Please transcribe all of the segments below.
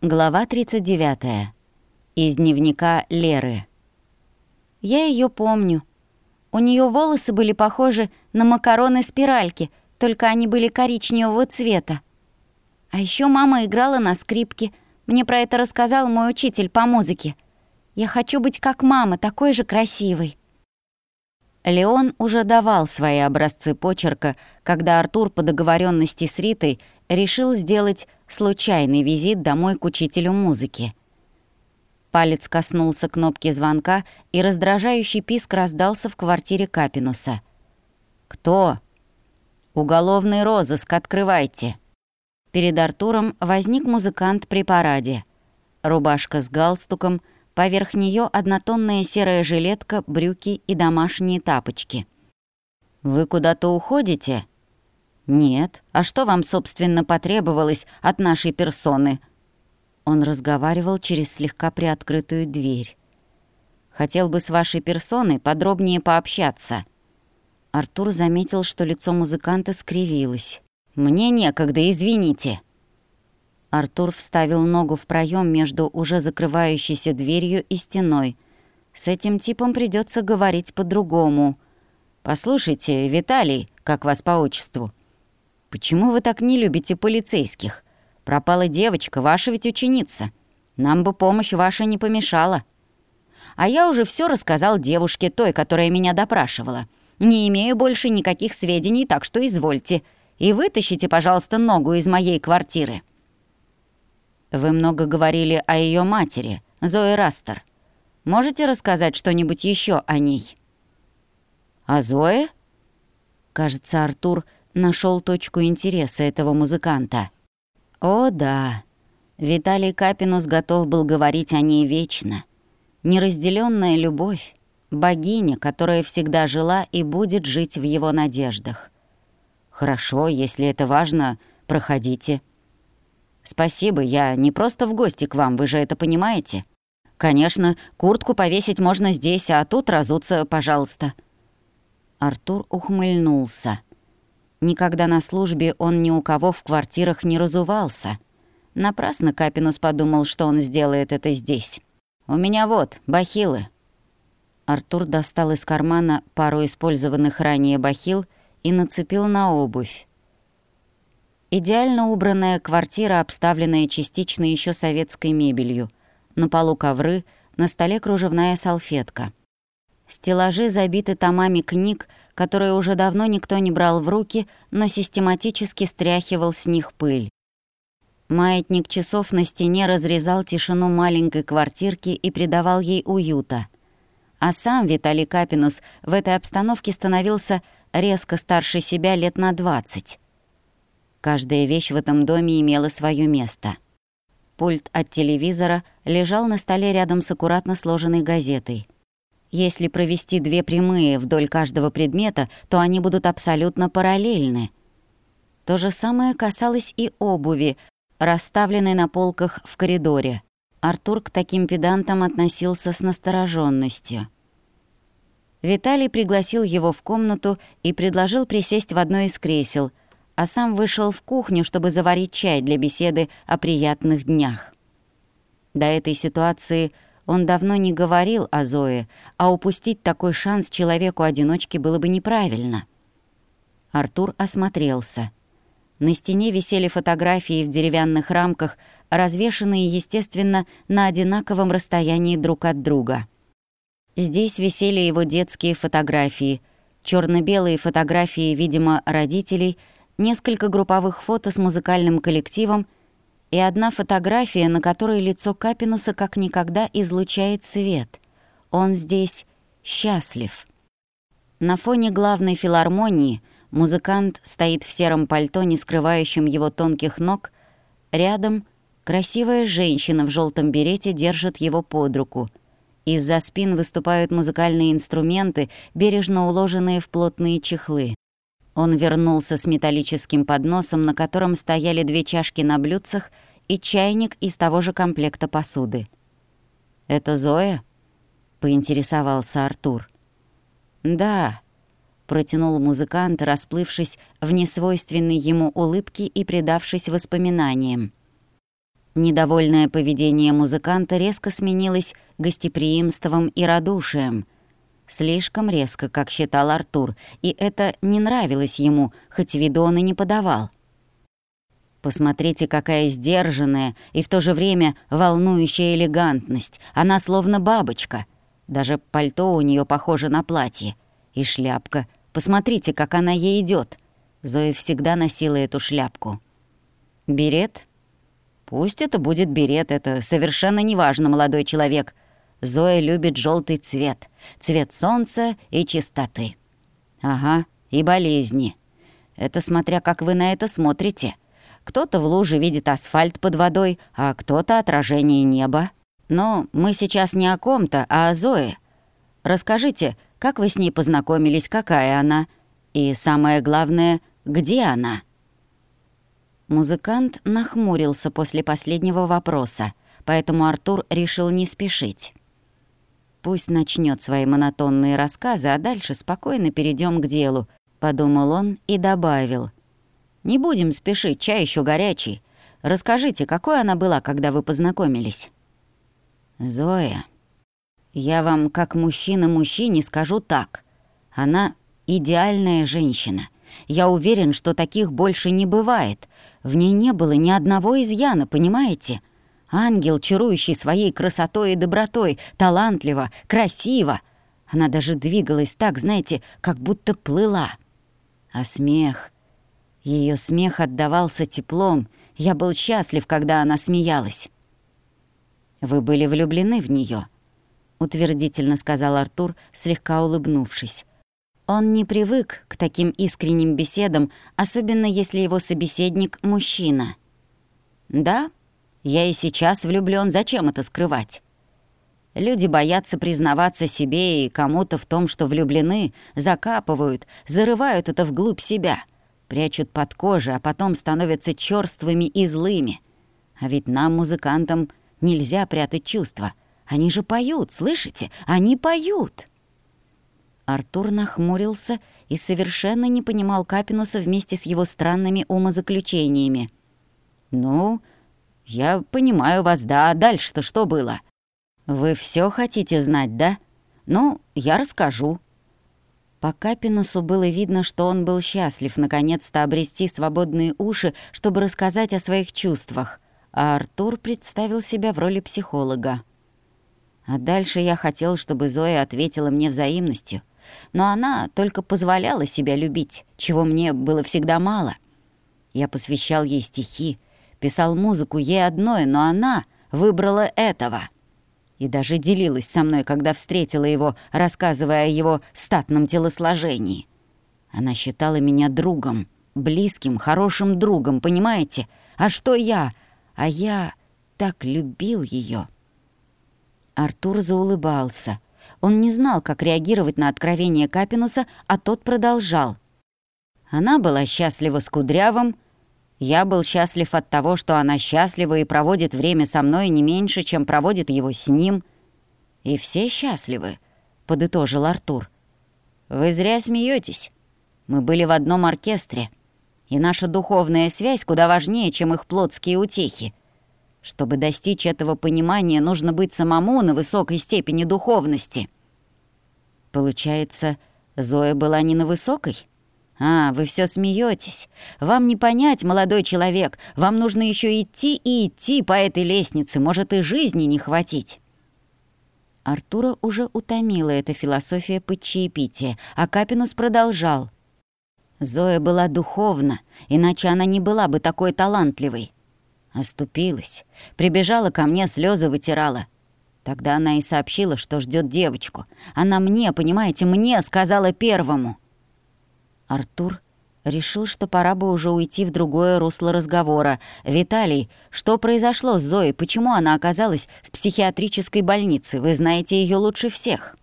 Глава 39. Из дневника Леры. Я ее помню. У нее волосы были похожи на макароны-спиральки, только они были коричневого цвета. А еще мама играла на скрипке. Мне про это рассказал мой учитель по музыке. Я хочу быть как мама, такой же красивой. Леон уже давал свои образцы почерка, когда Артур по договоренности с Ритой решил сделать случайный визит домой к учителю музыки. Палец коснулся кнопки звонка, и раздражающий писк раздался в квартире Капинуса. «Кто?» «Уголовный розыск, открывайте!» Перед Артуром возник музыкант при параде. Рубашка с галстуком, поверх нее однотонная серая жилетка, брюки и домашние тапочки. «Вы куда-то уходите?» «Нет. А что вам, собственно, потребовалось от нашей персоны?» Он разговаривал через слегка приоткрытую дверь. «Хотел бы с вашей персоной подробнее пообщаться». Артур заметил, что лицо музыканта скривилось. «Мне некогда, извините». Артур вставил ногу в проем между уже закрывающейся дверью и стеной. С этим типом придется говорить по-другому. «Послушайте, Виталий, как вас по отчеству?» «Почему вы так не любите полицейских? Пропала девочка, ваша ведь ученица. Нам бы помощь ваша не помешала». А я уже все рассказал девушке, той, которая меня допрашивала. Не имею больше никаких сведений, так что извольте. И вытащите, пожалуйста, ногу из моей квартиры. Вы много говорили о ее матери, Зои Растер. Можете рассказать что-нибудь еще о ней? О Зое? Кажется, Артур нашел точку интереса этого музыканта. О, да. Виталий Капинус готов был говорить о ней вечно. Неразделенная любовь, богиня, которая всегда жила и будет жить в его надеждах. Хорошо, если это важно, проходите. Спасибо, я не просто в гости к вам, вы же это понимаете. Конечно, куртку повесить можно здесь, а тут разуться, пожалуйста. Артур ухмыльнулся. Никогда на службе он ни у кого в квартирах не разувался. Напрасно Капинус подумал, что он сделает это здесь. «У меня вот, бахилы». Артур достал из кармана пару использованных ранее бахил и нацепил на обувь. Идеально убранная квартира, обставленная частично еще советской мебелью. На полу ковры, на столе кружевная салфетка. Стеллажи забиты томами книг, которые уже давно никто не брал в руки, но систематически стряхивал с них пыль. Маятник часов на стене разрезал тишину маленькой квартирки и придавал ей уюта. А сам Виталий Капинус в этой обстановке становился резко старше себя лет на двадцать. Каждая вещь в этом доме имела свое место. Пульт от телевизора лежал на столе рядом с аккуратно сложенной газетой — если провести две прямые вдоль каждого предмета, то они будут абсолютно параллельны. То же самое касалось и обуви, расставленной на полках в коридоре. Артур к таким педантам относился с настороженностью. Виталий пригласил его в комнату и предложил присесть в одно из кресел, а сам вышел в кухню, чтобы заварить чай для беседы о приятных днях. До этой ситуации – он давно не говорил о Зое, а упустить такой шанс человеку-одиночке было бы неправильно. Артур осмотрелся. На стене висели фотографии в деревянных рамках, развешанные, естественно, на одинаковом расстоянии друг от друга. Здесь висели его детские фотографии, черно белые фотографии, видимо, родителей, несколько групповых фото с музыкальным коллективом — и одна фотография, на которой лицо Капинуса как никогда излучает свет. Он здесь счастлив. На фоне главной филармонии музыкант стоит в сером пальто, не скрывающем его тонких ног. Рядом красивая женщина в желтом берете держит его под руку. Из-за спин выступают музыкальные инструменты, бережно уложенные в плотные чехлы. Он вернулся с металлическим подносом, на котором стояли две чашки на блюдцах и чайник из того же комплекта посуды. «Это Зоя?» — поинтересовался Артур. «Да», — протянул музыкант, расплывшись в несвойственной ему улыбке и предавшись воспоминаниям. Недовольное поведение музыканта резко сменилось гостеприимством и радушием. Слишком резко, как считал Артур, и это не нравилось ему, хоть виду он и не подавал. Посмотрите, какая сдержанная и в то же время волнующая элегантность. Она словно бабочка. Даже пальто у нее похоже на платье. И шляпка. Посмотрите, как она ей идет. Зоя всегда носила эту шляпку. Берет? Пусть это будет берет, это совершенно неважно, молодой человек. Зоя любит желтый цвет, цвет солнца и чистоты. Ага, и болезни. Это смотря как вы на это смотрите. Кто-то в луже видит асфальт под водой, а кто-то отражение неба. Но мы сейчас не о ком-то, а о Зое. Расскажите, как вы с ней познакомились, какая она? И самое главное, где она?» Музыкант нахмурился после последнего вопроса, поэтому Артур решил не спешить. «Пусть начнет свои монотонные рассказы, а дальше спокойно перейдем к делу», — подумал он и добавил — не будем спешить, чай еще горячий. Расскажите, какой она была, когда вы познакомились?» «Зоя, я вам как мужчина мужчине скажу так. Она идеальная женщина. Я уверен, что таких больше не бывает. В ней не было ни одного изъяна, понимаете? Ангел, чарующий своей красотой и добротой, талантливо, красиво. Она даже двигалась так, знаете, как будто плыла. А смех... Ее смех отдавался теплом. Я был счастлив, когда она смеялась. «Вы были влюблены в нее, утвердительно сказал Артур, слегка улыбнувшись. Он не привык к таким искренним беседам, особенно если его собеседник — мужчина. «Да, я и сейчас влюблен. зачем это скрывать?» Люди боятся признаваться себе и кому-то в том, что влюблены, закапывают, зарывают это вглубь себя — прячут под кожей, а потом становятся чёрствыми и злыми. А ведь нам, музыкантам, нельзя прятать чувства. Они же поют, слышите? Они поют!» Артур нахмурился и совершенно не понимал Капинуса вместе с его странными умозаключениями. «Ну, я понимаю вас, да, а дальше-то что было? Вы все хотите знать, да? Ну, я расскажу. По Капинусу было видно, что он был счастлив наконец-то обрести свободные уши, чтобы рассказать о своих чувствах, а Артур представил себя в роли психолога. А дальше я хотел, чтобы Зоя ответила мне взаимностью, но она только позволяла себя любить, чего мне было всегда мало. Я посвящал ей стихи, писал музыку ей одной, но она выбрала этого — и даже делилась со мной, когда встретила его, рассказывая о его статном телосложении. Она считала меня другом, близким, хорошим другом, понимаете? А что я? А я так любил ее. Артур заулыбался. Он не знал, как реагировать на откровение Капинуса, а тот продолжал. Она была счастлива с Кудрявым, я был счастлив от того, что она счастлива и проводит время со мной не меньше, чем проводит его с ним. И все счастливы, подытожил Артур. Вы зря смеетесь. Мы были в одном оркестре, и наша духовная связь куда важнее, чем их плотские утехи. Чтобы достичь этого понимания, нужно быть самому на высокой степени духовности. Получается, Зоя была не на высокой? «А, вы все смеетесь. Вам не понять, молодой человек. Вам нужно еще идти и идти по этой лестнице. Может, и жизни не хватить». Артура уже утомила эта философия подчаепития, а Капинус продолжал. Зоя была духовна, иначе она не была бы такой талантливой. Оступилась, прибежала ко мне, слезы вытирала. Тогда она и сообщила, что ждет девочку. Она мне, понимаете, мне сказала первому. Артур решил, что пора бы уже уйти в другое русло разговора. «Виталий, что произошло с Зоей? Почему она оказалась в психиатрической больнице? Вы знаете ее лучше всех».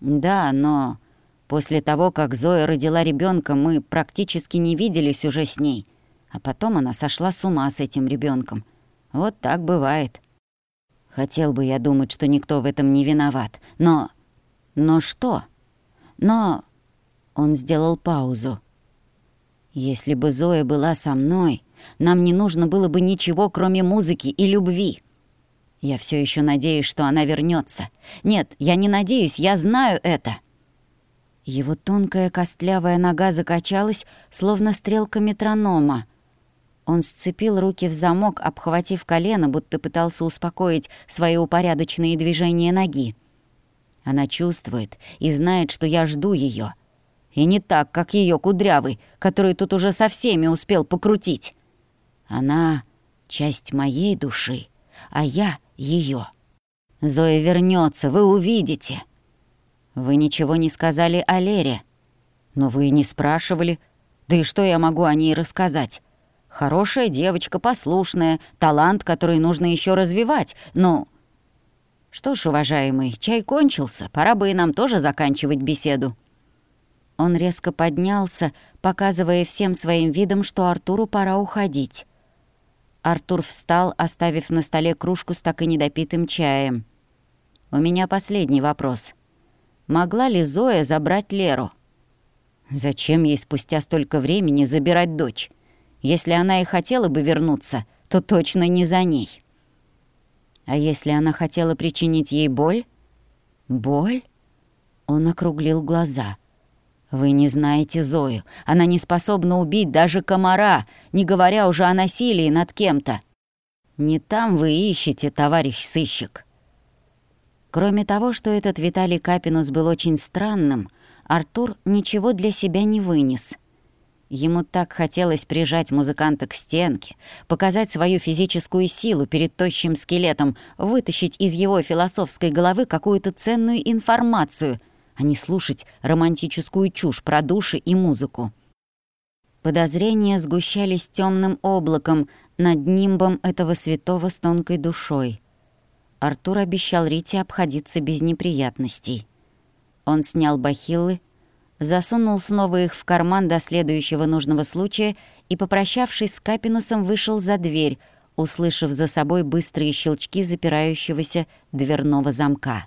«Да, но после того, как Зоя родила ребенка, мы практически не виделись уже с ней. А потом она сошла с ума с этим ребенком. Вот так бывает. Хотел бы я думать, что никто в этом не виноват. Но... Но что? Но он сделал паузу. «Если бы Зоя была со мной, Нам не нужно было бы ничего, кроме музыки и любви. Я все еще надеюсь, что она вернется. Нет, я не надеюсь, я знаю это. Его тонкая костлявая нога закачалась, словно стрелка метронома. Он сцепил руки в замок, обхватив колено, будто пытался успокоить свои упорядоченные движения ноги. Она чувствует и знает, что я жду ее. И не так, как ее кудрявый, который тут уже со всеми успел покрутить. Она — часть моей души, а я — ее. Зоя вернется, вы увидите. Вы ничего не сказали о Лере. Но вы не спрашивали. Да и что я могу о ней рассказать? Хорошая девочка, послушная, талант, который нужно еще развивать. Но что ж, уважаемый, чай кончился, пора бы и нам тоже заканчивать беседу. Он резко поднялся, показывая всем своим видом, что Артуру пора уходить. Артур встал, оставив на столе кружку с так и недопитым чаем. «У меня последний вопрос. Могла ли Зоя забрать Леру?» «Зачем ей спустя столько времени забирать дочь? Если она и хотела бы вернуться, то точно не за ней». А если она хотела причинить ей боль? Боль? Он округлил глаза. Вы не знаете Зою. Она не способна убить даже комара, не говоря уже о насилии над кем-то. Не там вы ищете, товарищ сыщик. Кроме того, что этот Виталий Капинус был очень странным, Артур ничего для себя не вынес. Ему так хотелось прижать музыканта к стенке, показать свою физическую силу перед тощим скелетом, вытащить из его философской головы какую-то ценную информацию, а не слушать романтическую чушь про души и музыку. Подозрения сгущались темным облаком над нимбом этого святого с тонкой душой. Артур обещал Рите обходиться без неприятностей. Он снял бахилы, засунул снова их в карман до следующего нужного случая и, попрощавшись с Капинусом, вышел за дверь, услышав за собой быстрые щелчки запирающегося дверного замка.